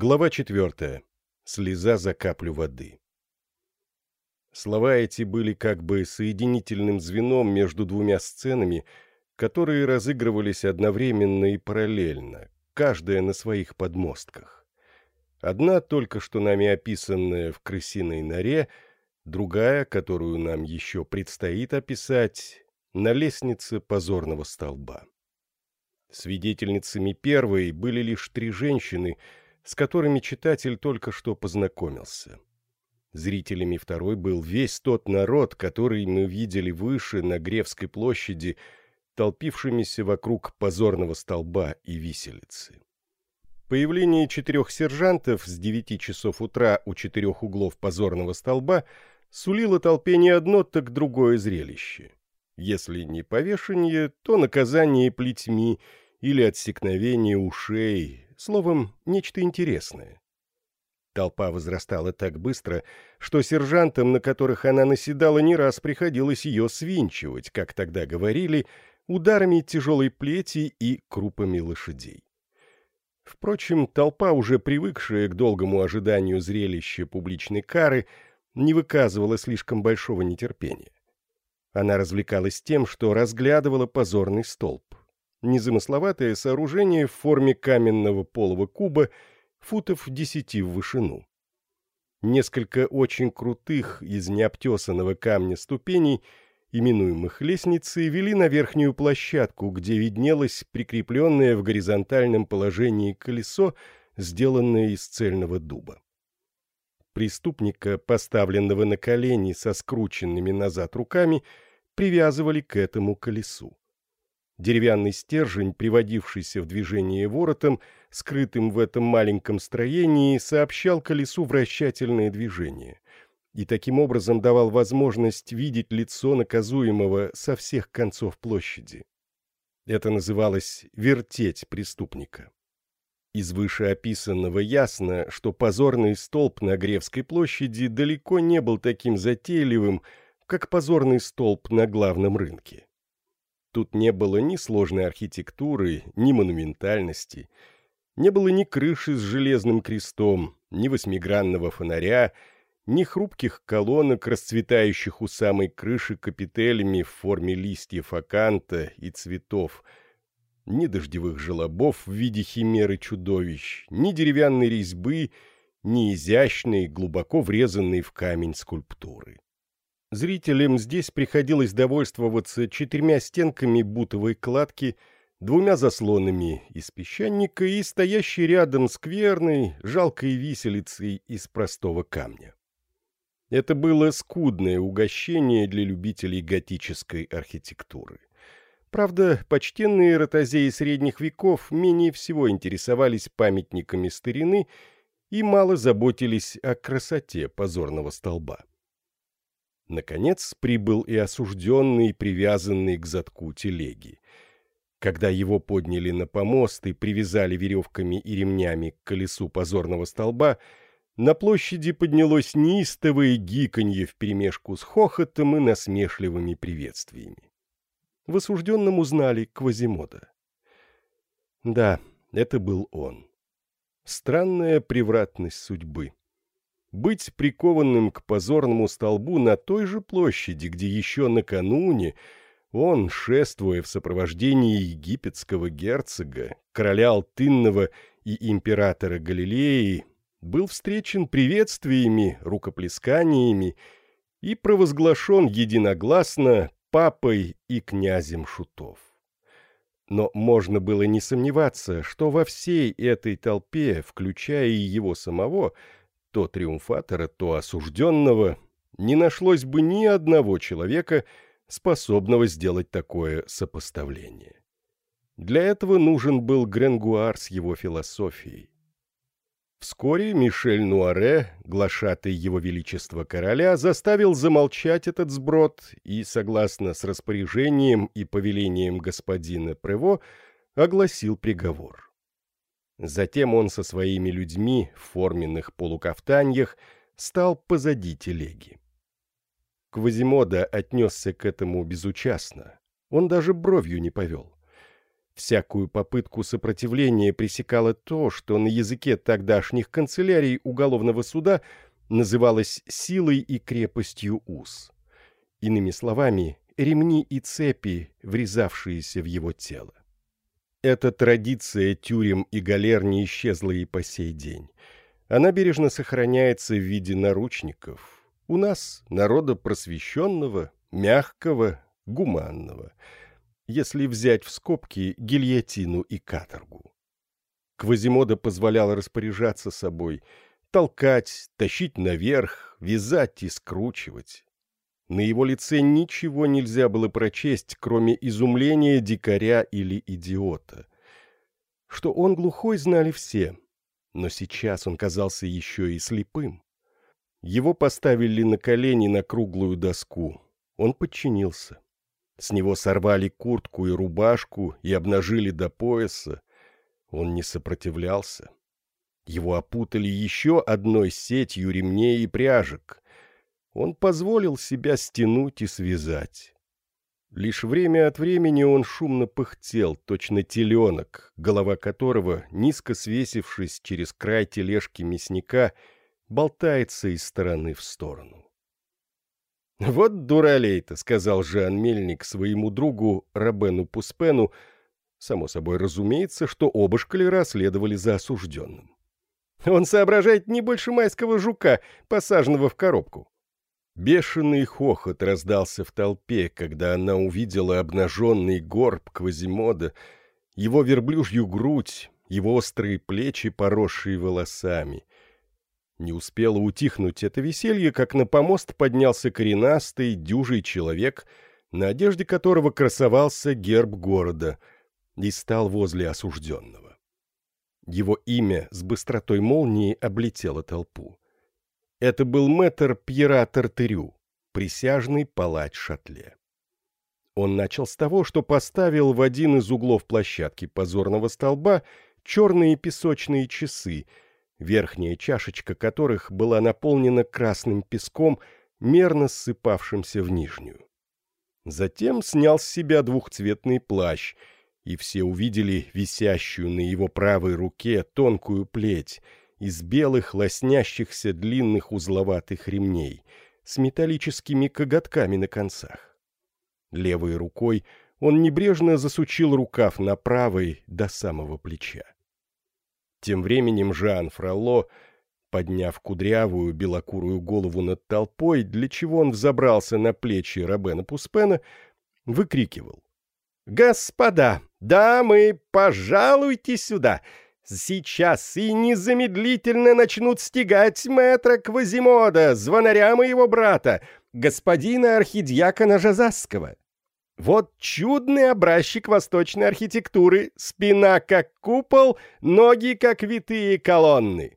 Глава четвертая. Слеза за каплю воды. Слова эти были как бы соединительным звеном между двумя сценами, которые разыгрывались одновременно и параллельно, каждая на своих подмостках. Одна только что нами описанная в крысиной норе, другая, которую нам еще предстоит описать, на лестнице позорного столба. Свидетельницами первой были лишь три женщины — с которыми читатель только что познакомился. Зрителями второй был весь тот народ, который мы видели выше на Гревской площади, толпившимися вокруг позорного столба и виселицы. Появление четырех сержантов с девяти часов утра у четырех углов позорного столба сулило толпе не одно, так другое зрелище. Если не повешение, то наказание плетьми или отсекновение ушей, словом, нечто интересное. Толпа возрастала так быстро, что сержантам, на которых она наседала, не раз приходилось ее свинчивать, как тогда говорили, ударами тяжелой плети и крупами лошадей. Впрочем, толпа, уже привыкшая к долгому ожиданию зрелища публичной кары, не выказывала слишком большого нетерпения. Она развлекалась тем, что разглядывала позорный столб незамысловатое сооружение в форме каменного полого куба футов десяти в вышину. Несколько очень крутых из необтесанного камня ступеней, именуемых лестницей, вели на верхнюю площадку, где виднелось прикрепленное в горизонтальном положении колесо, сделанное из цельного дуба. Преступника, поставленного на колени со скрученными назад руками, привязывали к этому колесу. Деревянный стержень, приводившийся в движение воротом, скрытым в этом маленьком строении, сообщал колесу вращательное движение и таким образом давал возможность видеть лицо наказуемого со всех концов площади. Это называлось «вертеть преступника». Из вышеописанного ясно, что позорный столб на Гревской площади далеко не был таким затейливым, как позорный столб на главном рынке. Тут не было ни сложной архитектуры, ни монументальности, не было ни крыши с железным крестом, ни восьмигранного фонаря, ни хрупких колонок, расцветающих у самой крыши капителями в форме листьев аканта и цветов, ни дождевых желобов в виде химеры чудовищ, ни деревянной резьбы, ни изящной, глубоко врезанной в камень скульптуры. Зрителям здесь приходилось довольствоваться четырьмя стенками бутовой кладки, двумя заслонами из песчаника и стоящей рядом скверной, жалкой виселицей из простого камня. Это было скудное угощение для любителей готической архитектуры. Правда, почтенные ротозеи средних веков менее всего интересовались памятниками старины и мало заботились о красоте позорного столба. Наконец прибыл и осужденный, привязанный к задку телеги. Когда его подняли на помост и привязали веревками и ремнями к колесу позорного столба, на площади поднялось неистовое гиканье вперемешку с хохотом и насмешливыми приветствиями. В осужденном узнали Квазимода. Да, это был он. Странная превратность судьбы быть прикованным к позорному столбу на той же площади, где еще накануне он, шествуя в сопровождении египетского герцога, короля Алтынного и императора Галилеи, был встречен приветствиями, рукоплесканиями и провозглашен единогласно папой и князем Шутов. Но можно было не сомневаться, что во всей этой толпе, включая и его самого, — то триумфатора, то осужденного, не нашлось бы ни одного человека, способного сделать такое сопоставление. Для этого нужен был Гренгуар с его философией. Вскоре Мишель Нуаре, глашатый его величества короля, заставил замолчать этот сброд и, согласно с распоряжением и повелением господина Прево, огласил приговор. Затем он со своими людьми в форменных полукафтаньях стал позади телеги. Квазимода отнесся к этому безучастно. Он даже бровью не повел. Всякую попытку сопротивления пресекало то, что на языке тогдашних канцелярий уголовного суда называлось силой и крепостью уз. Иными словами, ремни и цепи, врезавшиеся в его тело. Эта традиция тюрем и галер не исчезла и по сей день. Она бережно сохраняется в виде наручников. У нас народа просвещенного, мягкого, гуманного, если взять в скобки гильотину и каторгу. Квазимода позволяла распоряжаться собой, толкать, тащить наверх, вязать и скручивать. На его лице ничего нельзя было прочесть, кроме изумления дикаря или идиота. Что он глухой, знали все, но сейчас он казался еще и слепым. Его поставили на колени на круглую доску. Он подчинился. С него сорвали куртку и рубашку и обнажили до пояса. Он не сопротивлялся. Его опутали еще одной сетью ремней и пряжек он позволил себя стянуть и связать. Лишь время от времени он шумно пыхтел, точно теленок, голова которого, низко свесившись через край тележки мясника, болтается из стороны в сторону. «Вот дуралей-то», — сказал Жан Мельник своему другу Робену Пуспену, само собой разумеется, что оба шкалера следовали за осужденным. «Он соображает не больше майского жука, посаженного в коробку». Бешеный хохот раздался в толпе, когда она увидела обнаженный горб Квазимода, его верблюжью грудь, его острые плечи, поросшие волосами. Не успело утихнуть это веселье, как на помост поднялся коренастый, дюжий человек, на одежде которого красовался герб города, и стал возле осужденного. Его имя с быстротой молнии облетело толпу. Это был мэтр Пьера Тартырю, присяжный палач Шатле. Он начал с того, что поставил в один из углов площадки позорного столба черные песочные часы, верхняя чашечка которых была наполнена красным песком, мерно ссыпавшимся в нижнюю. Затем снял с себя двухцветный плащ, и все увидели висящую на его правой руке тонкую плеть — из белых лоснящихся длинных узловатых ремней с металлическими коготками на концах. Левой рукой он небрежно засучил рукав на правой до самого плеча. Тем временем Жан Фролло, подняв кудрявую белокурую голову над толпой, для чего он взобрался на плечи Робена Пуспена, выкрикивал. «Господа, дамы, пожалуйте сюда! Сейчас и незамедлительно начнут стегать мэтра Квазимода, звонаря моего брата, господина архидьякона Жазасского. Вот чудный образчик восточной архитектуры, спина как купол, ноги как витые колонны.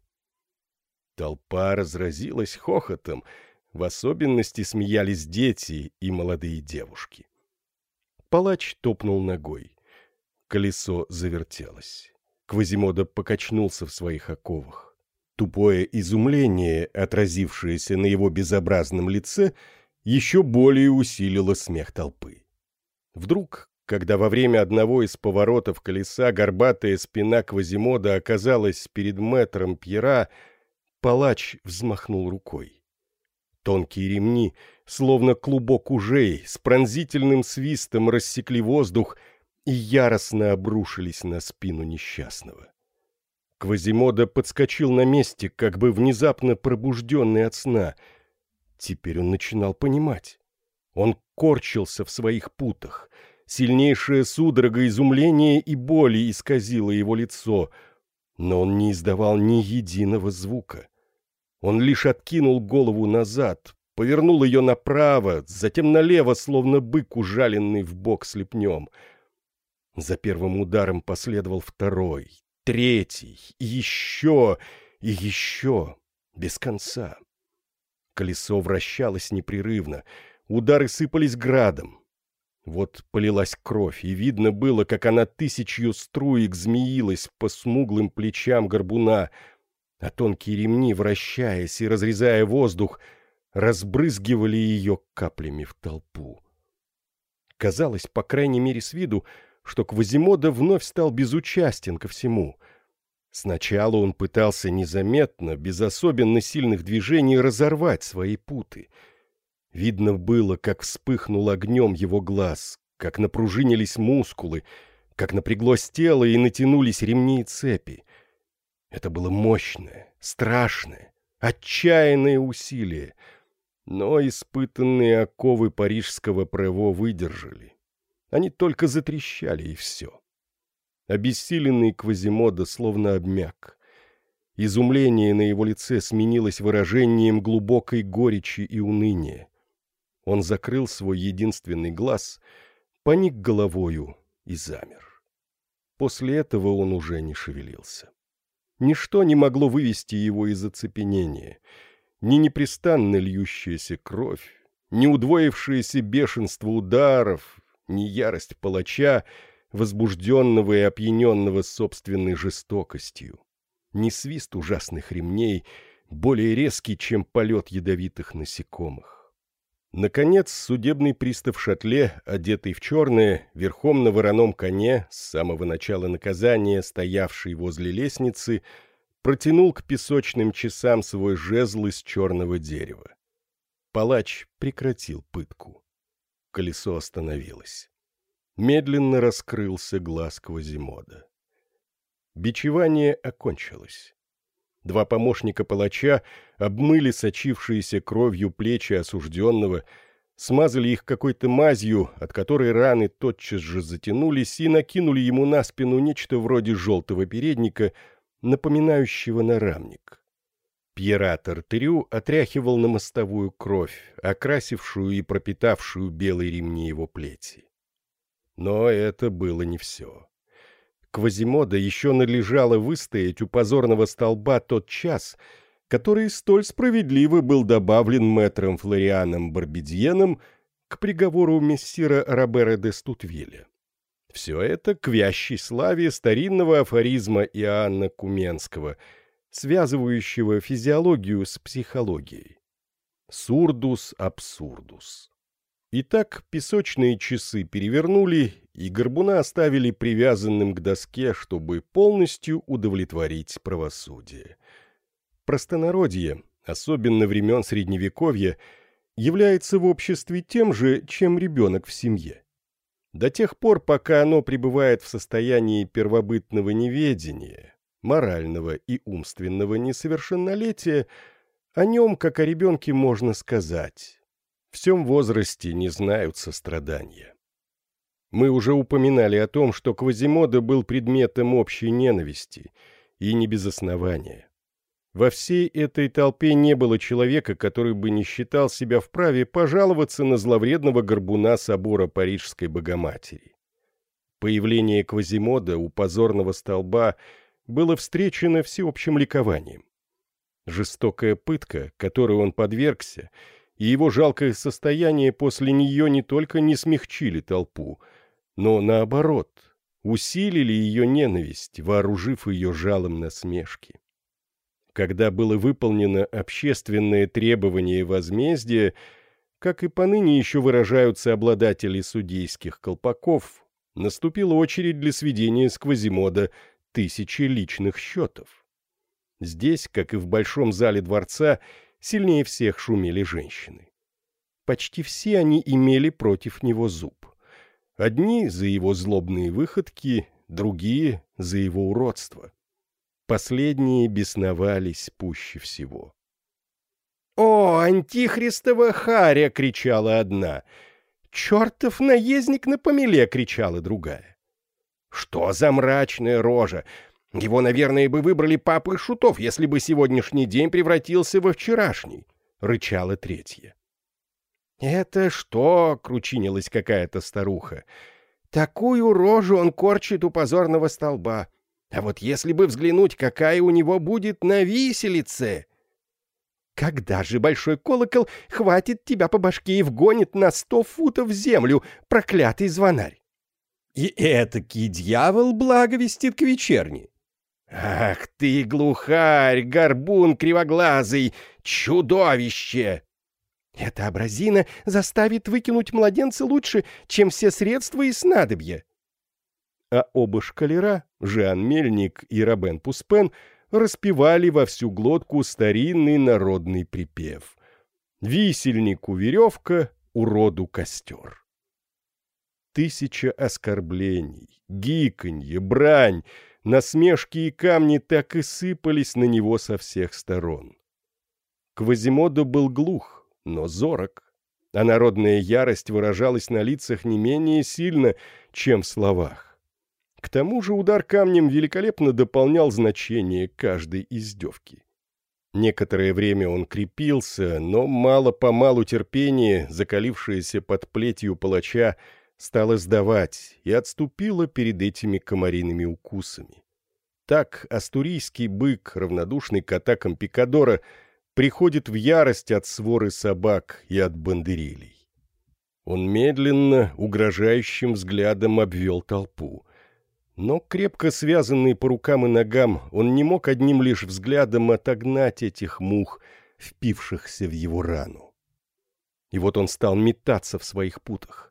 Толпа разразилась хохотом, в особенности смеялись дети и молодые девушки. Палач топнул ногой. Колесо завертелось. Квазимода покачнулся в своих оковах. Тупое изумление, отразившееся на его безобразном лице, еще более усилило смех толпы. Вдруг, когда во время одного из поворотов колеса горбатая спина Квазимода оказалась перед мэтром Пьера, палач взмахнул рукой. Тонкие ремни, словно клубок ужей, с пронзительным свистом рассекли воздух — и яростно обрушились на спину несчастного. Квазимода подскочил на месте, как бы внезапно пробужденный от сна. Теперь он начинал понимать. Он корчился в своих путах. Сильнейшая судорога изумления и боли исказила его лицо, но он не издавал ни единого звука. Он лишь откинул голову назад, повернул ее направо, затем налево, словно бык, ужаленный в бок слепнем — за первым ударом последовал второй, третий, и еще, и еще, без конца. Колесо вращалось непрерывно, удары сыпались градом. Вот полилась кровь, и видно было, как она тысячью струек змеилась по смуглым плечам горбуна, а тонкие ремни, вращаясь и разрезая воздух, разбрызгивали ее каплями в толпу. Казалось, по крайней мере с виду, что Квазимода вновь стал безучастен ко всему. Сначала он пытался незаметно, без особенно сильных движений, разорвать свои путы. Видно было, как вспыхнул огнем его глаз, как напружинились мускулы, как напряглось тело и натянулись ремни и цепи. Это было мощное, страшное, отчаянное усилие, но испытанные оковы парижского прево выдержали. Они только затрещали, и все. Обессиленный Квазимода словно обмяк. Изумление на его лице сменилось выражением глубокой горечи и уныния. Он закрыл свой единственный глаз, поник головою и замер. После этого он уже не шевелился. Ничто не могло вывести его из оцепенения. Ни непрестанно льющаяся кровь, ни удвоившееся бешенство ударов, ни ярость палача, возбужденного и опьяненного собственной жестокостью, ни свист ужасных ремней, более резкий, чем полет ядовитых насекомых. Наконец, судебный пристав Шатле, одетый в черное, верхом на вороном коне, с самого начала наказания, стоявший возле лестницы, протянул к песочным часам свой жезл из черного дерева. Палач прекратил пытку. Колесо остановилось. Медленно раскрылся глаз Квазимода. Бичевание окончилось. Два помощника палача обмыли сочившиеся кровью плечи осужденного, смазали их какой-то мазью, от которой раны тотчас же затянулись, и накинули ему на спину нечто вроде желтого передника, напоминающего нарамник. Пьератор Трю отряхивал на мостовую кровь, окрасившую и пропитавшую белые ремни его плети. Но это было не все. Квазимода еще надлежало выстоять у позорного столба тот час, который столь справедливо был добавлен мэтром Флорианом Барбидьеном к приговору мессира Робера де Стутвиля. Все это к вящей славе старинного афоризма Иоанна Куменского, связывающего физиологию с психологией. Сурдус абсурдус. Итак, песочные часы перевернули, и горбуна оставили привязанным к доске, чтобы полностью удовлетворить правосудие. Простонародье, особенно времен Средневековья, является в обществе тем же, чем ребенок в семье. До тех пор, пока оно пребывает в состоянии первобытного неведения, морального и умственного несовершеннолетия, о нем, как о ребенке, можно сказать в всем возрасте не знают сострадания. Мы уже упоминали о том, что Квазимода был предметом общей ненависти, и не без основания. Во всей этой толпе не было человека, который бы не считал себя вправе пожаловаться на зловредного горбуна собора Парижской Богоматери. Появление Квазимода у позорного столба было встречено всеобщим ликованием. Жестокая пытка, которой он подвергся, и его жалкое состояние после нее не только не смягчили толпу, но, наоборот, усилили ее ненависть, вооружив ее жалом насмешки. Когда было выполнено общественное требование возмездия, как и поныне еще выражаются обладатели судейских колпаков, наступила очередь для сведения с Квазимода тысячи личных счетов. Здесь, как и в большом зале дворца, Сильнее всех шумели женщины. Почти все они имели против него зуб. Одни за его злобные выходки, другие за его уродство. Последние бесновались пуще всего. «О, антихристова харя!» — кричала одна. «Чертов наездник на помеле!» — кричала другая. «Что за мрачная рожа! Его, наверное, бы выбрали папы шутов, если бы сегодняшний день превратился во вчерашний, — рычала третья. — Это что? — кручинилась какая-то старуха. — Такую рожу он корчит у позорного столба. А вот если бы взглянуть, какая у него будет на виселице... Когда же большой колокол хватит тебя по башке и вгонит на сто футов в землю, проклятый звонарь? И этакий дьявол благовестит к вечерне. «Ах ты, глухарь, горбун кривоглазый, чудовище!» «Эта абразина заставит выкинуть младенца лучше, чем все средства и снадобья». а оба шкалера, Жан Мельник и Робен Пуспен, распевали во всю глотку старинный народный припев. «Висельнику веревка, уроду костер». Тысяча оскорблений, гиканье, брань, насмешки и камни так и сыпались на него со всех сторон. Квазимодо был глух, но зорок, а народная ярость выражалась на лицах не менее сильно, чем в словах. К тому же удар камнем великолепно дополнял значение каждой издевки. Некоторое время он крепился, но мало-помалу терпение, закалившееся под плетью палача, стало сдавать и отступило перед этими комариными укусами. Так астурийский бык, равнодушный к атакам Пикадора, приходит в ярость от своры собак и от бандерилей. Он медленно, угрожающим взглядом обвел толпу. Но, крепко связанный по рукам и ногам, он не мог одним лишь взглядом отогнать этих мух, впившихся в его рану. И вот он стал метаться в своих путах.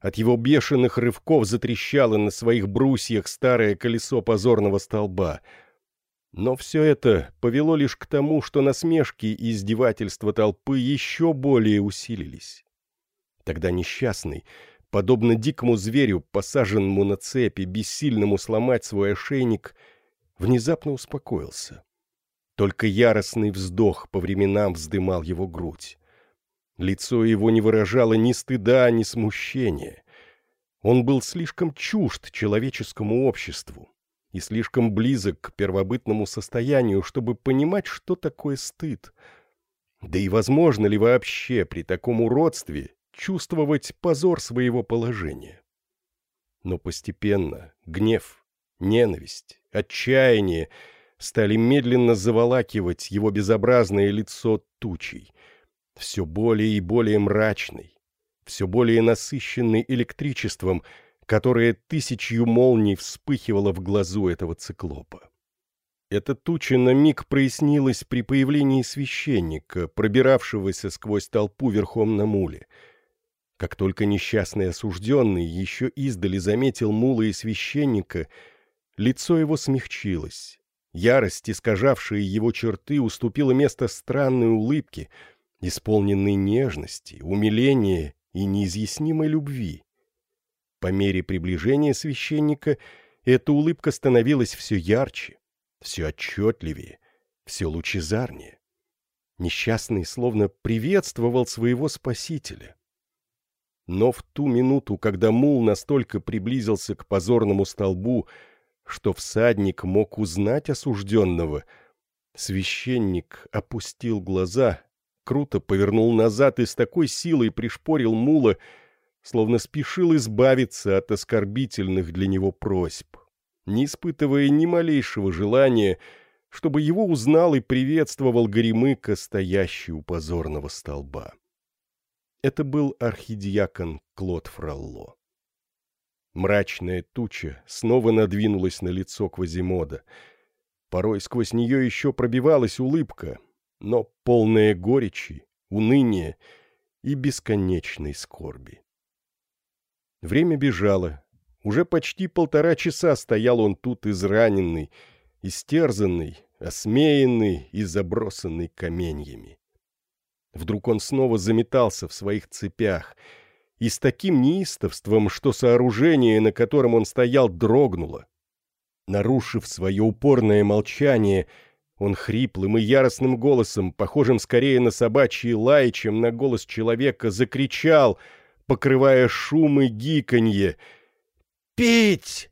От его бешеных рывков затрещало на своих брусьях старое колесо позорного столба — но все это повело лишь к тому, что насмешки и издевательства толпы еще более усилились. Тогда несчастный, подобно дикому зверю, посаженному на цепи, бессильному сломать свой ошейник, внезапно успокоился. Только яростный вздох по временам вздымал его грудь. Лицо его не выражало ни стыда, ни смущения. Он был слишком чужд человеческому обществу, и слишком близок к первобытному состоянию, чтобы понимать, что такое стыд. Да и возможно ли вообще при таком уродстве чувствовать позор своего положения? Но постепенно гнев, ненависть, отчаяние стали медленно заволакивать его безобразное лицо тучей, все более и более мрачной, все более насыщенной электричеством — которая тысячью молний вспыхивала в глазу этого циклопа. Эта туча на миг прояснилась при появлении священника, пробиравшегося сквозь толпу верхом на муле. Как только несчастный осужденный еще издали заметил мула и священника, лицо его смягчилось. Ярость, искажавшая его черты, уступила место странной улыбке, исполненной нежности, умиления и неизъяснимой любви. По мере приближения священника эта улыбка становилась все ярче, все отчетливее, все лучезарнее. Несчастный словно приветствовал своего спасителя. Но в ту минуту, когда мул настолько приблизился к позорному столбу, что всадник мог узнать осужденного, священник опустил глаза, круто повернул назад и с такой силой пришпорил мула, словно спешил избавиться от оскорбительных для него просьб, не испытывая ни малейшего желания, чтобы его узнал и приветствовал Горемыка, стоящий у позорного столба. Это был архидиакон Клод Фролло. Мрачная туча снова надвинулась на лицо Квазимода. Порой сквозь нее еще пробивалась улыбка, но полная горечи, уныния и бесконечной скорби. Время бежало. Уже почти полтора часа стоял он тут израненный, истерзанный, осмеянный и забросанный каменьями. Вдруг он снова заметался в своих цепях, и с таким неистовством, что сооружение, на котором он стоял, дрогнуло. Нарушив свое упорное молчание, он хриплым и яростным голосом, похожим скорее на собачий лай, чем на голос человека, закричал — покрывая шум и гиканье. «Пить!»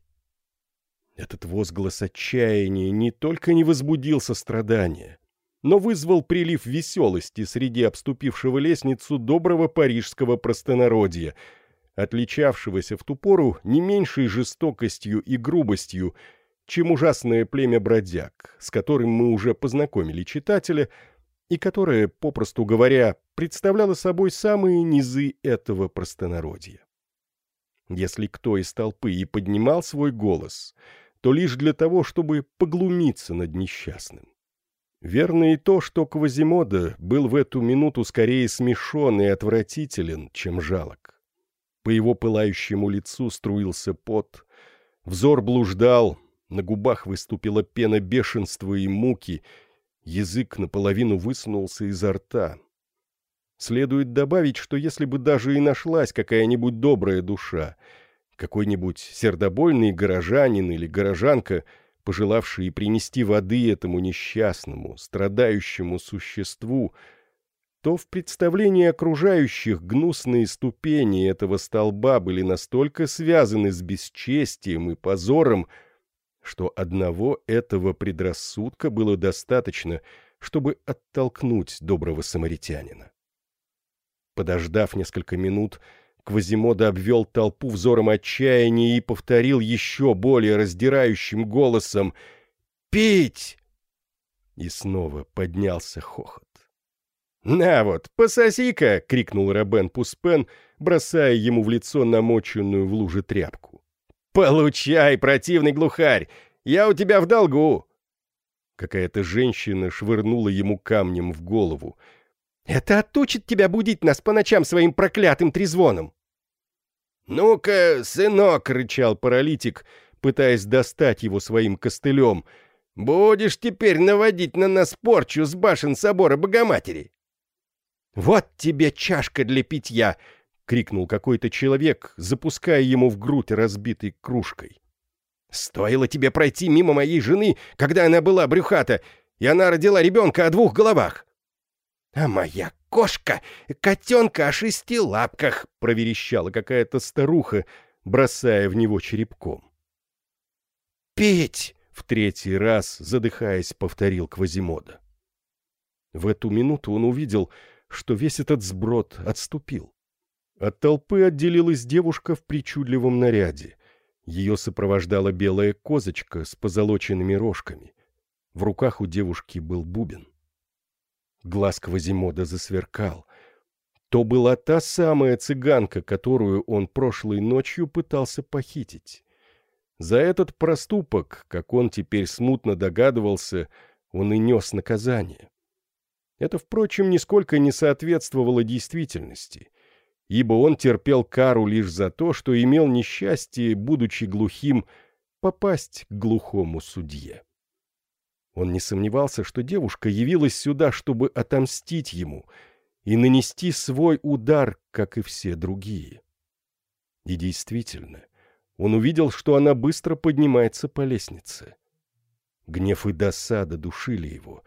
Этот возглас отчаяния не только не возбудил сострадания, но вызвал прилив веселости среди обступившего лестницу доброго парижского простонародья, отличавшегося в ту пору не меньшей жестокостью и грубостью, чем ужасное племя бродяг, с которым мы уже познакомили читателя — и которая, попросту говоря, представляла собой самые низы этого простонародья. Если кто из толпы и поднимал свой голос, то лишь для того, чтобы поглумиться над несчастным. Верно и то, что Квазимода был в эту минуту скорее смешон и отвратителен, чем жалок. По его пылающему лицу струился пот, Взор блуждал, на губах выступила пена бешенства и муки, язык наполовину высунулся изо рта. Следует добавить, что если бы даже и нашлась какая-нибудь добрая душа, какой-нибудь сердобольный горожанин или горожанка, пожелавшие принести воды этому несчастному, страдающему существу, то в представлении окружающих гнусные ступени этого столба были настолько связаны с бесчестием и позором, что одного этого предрассудка было достаточно, чтобы оттолкнуть доброго самаритянина. Подождав несколько минут, Квазимода обвел толпу взором отчаяния и повторил еще более раздирающим голосом «Пить!» И снова поднялся хохот. «На вот, пососи-ка!» — крикнул Робен Пуспен, бросая ему в лицо намоченную в луже тряпку. «Получай, противный глухарь! Я у тебя в долгу!» Какая-то женщина швырнула ему камнем в голову — это отучит тебя будить нас по ночам своим проклятым трезвоном!» «Ну-ка, сынок!» — рычал паралитик, пытаясь достать его своим костылем. «Будешь теперь наводить на нас порчу с башен собора Богоматери!» «Вот тебе чашка для питья!» — крикнул какой-то человек, запуская ему в грудь разбитой кружкой. «Стоило тебе пройти мимо моей жены, когда она была брюхата, и она родила ребенка о двух головах!» «А моя кошка — котенка о шести лапках!» — проверещала какая-то старуха, бросая в него черепком. «Петь!» — в третий раз, задыхаясь, повторил Квазимода. В эту минуту он увидел, что весь этот сброд отступил. От толпы отделилась девушка в причудливом наряде. Ее сопровождала белая козочка с позолоченными рожками. В руках у девушки был бубен. Глаз Квазимода засверкал. То была та самая цыганка, которую он прошлой ночью пытался похитить. За этот проступок, как он теперь смутно догадывался, он и нес наказание. Это, впрочем, нисколько не соответствовало действительности, ибо он терпел кару лишь за то, что имел несчастье, будучи глухим, попасть к глухому судье. Он не сомневался, что девушка явилась сюда, чтобы отомстить ему и нанести свой удар, как и все другие. И действительно, он увидел, что она быстро поднимается по лестнице. Гнев и досада душили его.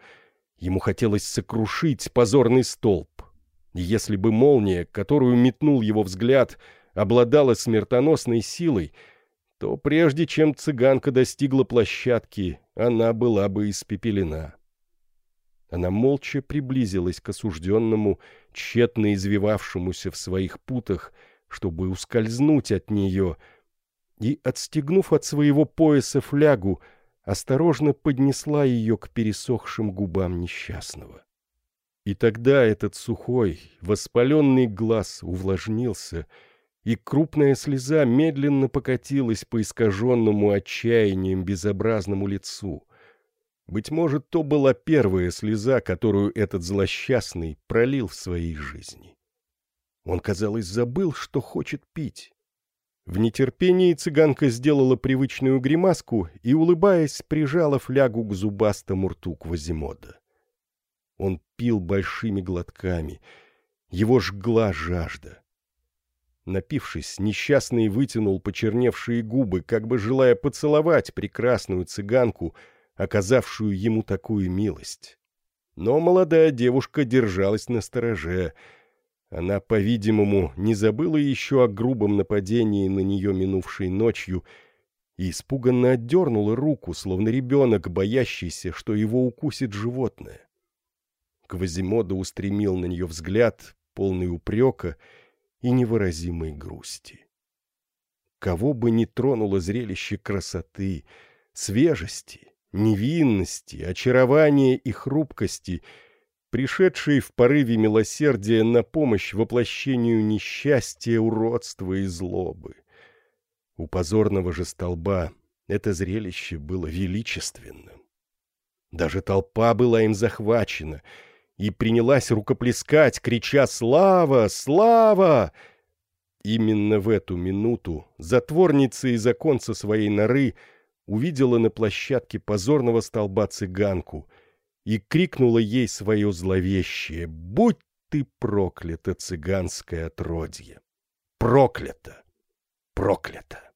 Ему хотелось сокрушить позорный столб. Если бы молния, которую метнул его взгляд, обладала смертоносной силой — то прежде чем цыганка достигла площадки, она была бы испепелена. Она молча приблизилась к осужденному, тщетно извивавшемуся в своих путах, чтобы ускользнуть от нее, и, отстегнув от своего пояса флягу, осторожно поднесла ее к пересохшим губам несчастного. И тогда этот сухой, воспаленный глаз увлажнился — и крупная слеза медленно покатилась по искаженному отчаянием безобразному лицу. Быть может, то была первая слеза, которую этот злосчастный пролил в своей жизни. Он, казалось, забыл, что хочет пить. В нетерпении цыганка сделала привычную гримаску и, улыбаясь, прижала флягу к зубастому рту Квазимода. Он пил большими глотками. Его жгла жажда. Напившись, несчастный вытянул почерневшие губы, как бы желая поцеловать прекрасную цыганку, оказавшую ему такую милость. Но молодая девушка держалась на стороже. Она, по-видимому, не забыла еще о грубом нападении на нее минувшей ночью и испуганно отдернула руку, словно ребенок, боящийся, что его укусит животное. Квазимода устремил на нее взгляд, полный упрека, и невыразимой грусти. Кого бы ни тронуло зрелище красоты, свежести, невинности, очарования и хрупкости, пришедшей в порыве милосердия на помощь воплощению несчастья, уродства и злобы. У позорного же столба это зрелище было величественным. Даже толпа была им захвачена — и принялась рукоплескать, крича «Слава! Слава!». Именно в эту минуту затворница из оконца своей норы увидела на площадке позорного столба цыганку и крикнула ей свое зловещее «Будь ты проклята, цыганское отродье! Проклято! Проклято!»